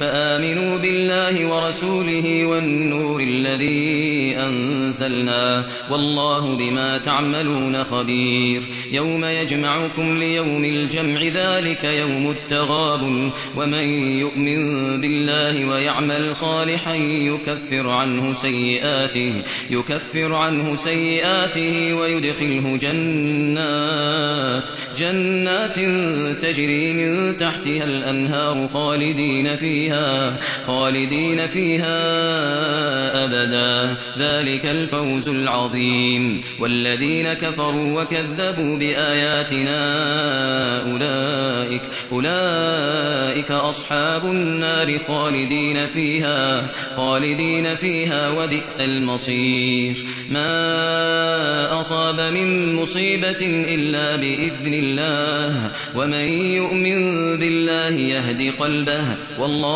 فآمنوا بالله ورسوله والنور الذي أنزلنا والله بما تعملون خبير يوم يجمعكم ليوم الجمع ذلك يوم التغاب ومن يؤمن بالله ويعمل صالحا يكفر عنه سيئاته يكفر عنه سيئاته ويدخله جنات جنات تجري من تحتها الأنهار خالدين فيها خالدين فيها أبدا. ذلك الفوز العظيم. والذين كفروا وكذبوا بآياتنا أولئك أولئك أصحاب النار خالدين فيها خالدين فيها وبئس المصير. ما أصاب من مصيبة إلا بإذن الله. ومن يؤمن بالله يهدي قلبه. والله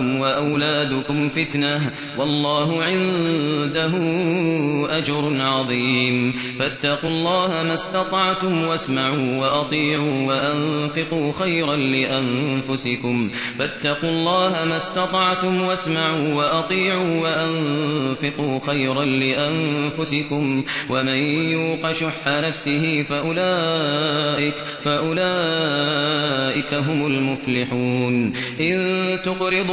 وأولادكم فتنة والله عنده أجر عظيم فاتقوا الله ما استطعتم واسمعوا وأطيعوا وأنفقوا خيرا لأنفسكم فاتقوا الله ما استطعتم واسمعوا وأطيعوا وأنفقوا خيرا لأنفسكم ومن يوق شح نفسه فأولئك, فأولئك هم المفلحون إن